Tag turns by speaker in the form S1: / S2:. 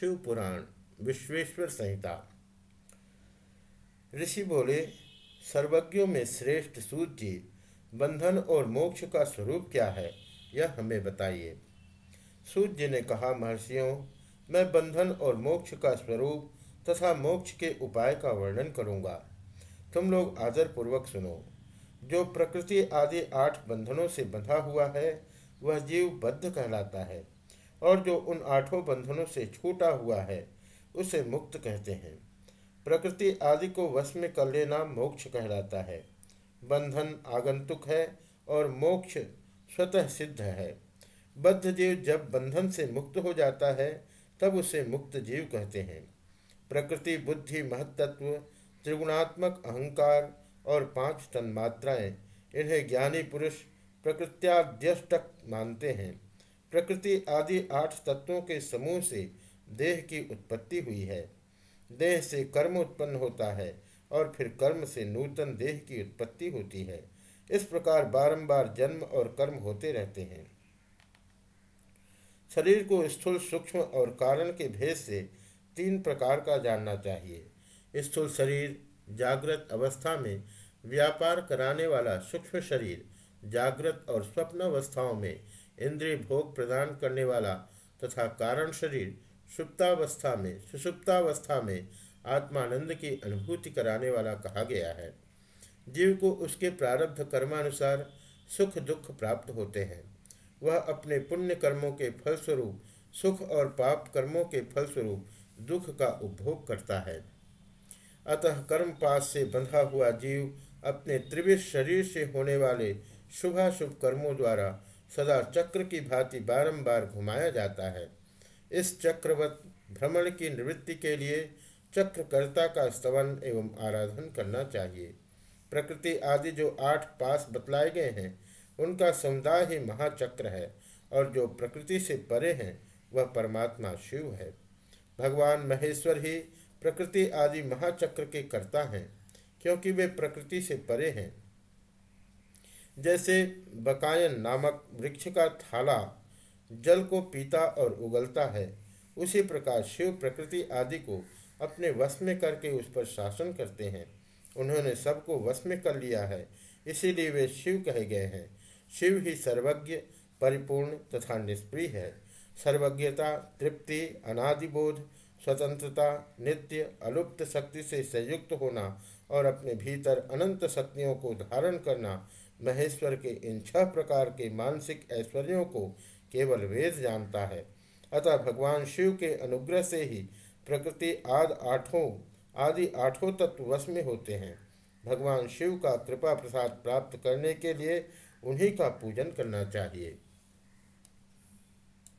S1: शिव पुराण, विश्वेश्वर संहिता। ऋषि बोले, सर्वज्ञों में श्रेष्ठ सूत जी बंधन और मोक्ष का स्वरूप क्या है, यह हमें बताइए। सूत जी ने कहा, महर्षियों, मैं बंधन और मोक्ष का स्वरूप तथा मोक्ष के उपाय का वर्णन करूँगा। तुम लोग आदर पूर्वक सुनो। जो प्रकृति आदि आठ बंधनों से बंधा हुआ है, वह जीव बद्ध कहलाता है। और जो उन आठों बंधनों से छूटा हुआ है, उसे मुक्त कहते हैं। प्रकृति आदि को वश में कर लेना मोक्ष कहलाता है। बंधन आगंतुक है और मोक्ष स्वतः सिद्ध है। बद्ध जीव जब बंधन से मुक्त हो जाता है, तब उसे मुक्त जीव कहते हैं। प्रकृति, बुद्धि, महत्त्व, त्रिगुणात्मक अहंकार और पाँच तन मात्राएँ इन्हें ज्ञानी पुरुष प्रकृत्याद्यष्टक मानते हैं। प्रकृति आदि आठ तत्वों के समूह से देह की उत्पत्ति हुई है। देह से कर्म उत्पन्न होता है और फिर कर्म से नूतन देह की उत्पत्ति होती है। इस प्रकार बारंबार जन्म और कर्म होते रहते हैं। शरीर को स्थूल सूक्ष्म और कारण के भेद से तीन प्रकार का जानना चाहिए। स्थूल शरीर, जागृत अवस्था में व्यापार कराने वाला सूक्ष्म शरीर, जागृत और स्वप्न अवस्थाओं में इंद्रिय भोग प्रदान करने वाला तथा कारण शरीर सुप्तावस्था में, सुसुप्तावस्था में आत्मानंद की अनुभूति कराने वाला कहा गया है। जीव को उसके प्रारब्ध कर्मानुसार सुख दुख प्राप्त होते हैं। वह अपने पुण्य कर्मों के फलस्वरूप, सुख और पाप कर्मों के फलस्वरूप दुख का उपभोग करता है। अतः कर्म पास से बंधा हुआ जीव अपने त्रिविश शरीर से होने वाले शुभाशुभ कर्मों द्वारा सदा चक्र की भांति बारंबार घुमाया जाता है। इस चक्रवत भ्रमण की निवृत्ति के लिए चक्रकर्ता का स्तवन एवं आराधन करना चाहिए। प्रकृति आदि जो आठ पास बतलाए गए हैं, उनका समुदाय ही महाचक्र है और जो प्रकृति से परे हैं, वह परमात्मा शिव है। भगवान महेश्वर ही प्रकृति आदि महाचक्र के कर्ता हैं, क्योंकि वे प्रकृति से परे हैं। जैसे बकायन नामक वृक्ष का थाला जल को पीता और उगलता है, उसी प्रकार शिव प्रकृति आदि को अपने वश में करके उस पर शासन करते हैं। उन्होंने सबको वश में कर लिया है, इसीलिए वे शिव कहे गए हैं। शिव ही सर्वज्ञ, परिपूर्ण तथा निष्प्रिय है। सर्वज्ञता, तृप्ति, अनादिबोध, स्वतंत्रता, नित्य, अलुप्त शक्ति से संयुक्त होना और अपने भीतर अनंत शक्तियों को धारण करना महेश्वर के इन छह प्रकार के मानसिक ऐश्वर्यों को केवल वेद जानता है। अतः भगवान शिव के अनुग्रह से ही प्रकृति आदि आठों आदि आठों तत्व वश में होते हैं। भगवान शिव का कृपा प्रसाद प्राप्त करने के लिए उन्हीं का पूजन करना चाहिए।